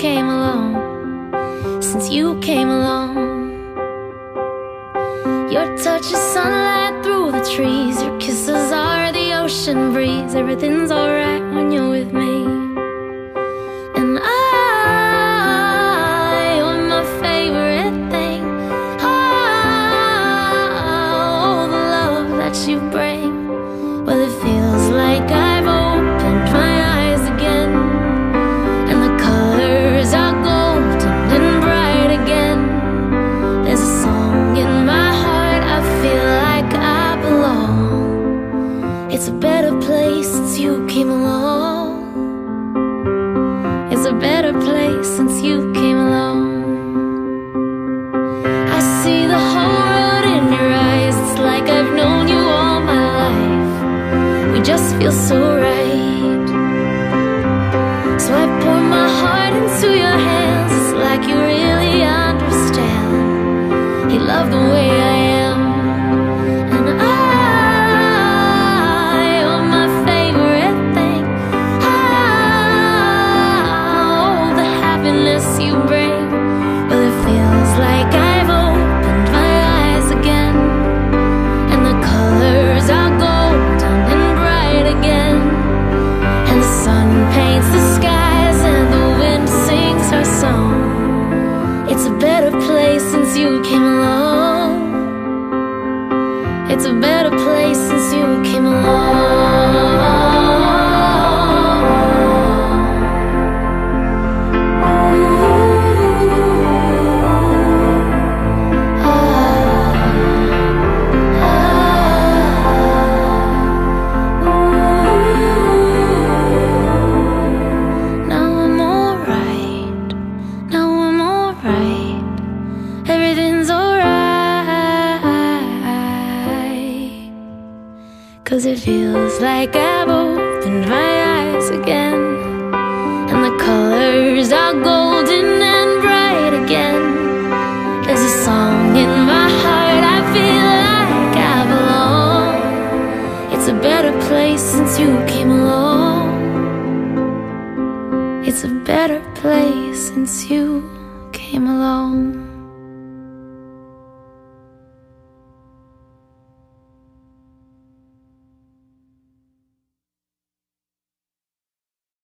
home since you came along. Your touch is sunlight through the trees, your kisses are the ocean breeze. Everything's alright when you're with me. And I, you're my favorite thing. Oh, the love that you bring. Well, it feels just feel so right. So I pour my heart into your hands. It's like you really understand. You love the way I better place since you came along. It's a better place since you came along. Cause it feels like I've opened my eyes again. And the colors are golden and bright again. There's a song in my heart, I feel like I belong. It's a better place since you came along. It's a better place since you came along.